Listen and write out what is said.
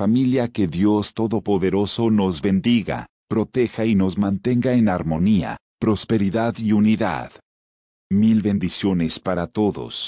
familia que Dios Todopoderoso nos bendiga, proteja y nos mantenga en armonía, prosperidad y unidad. Mil bendiciones para todos.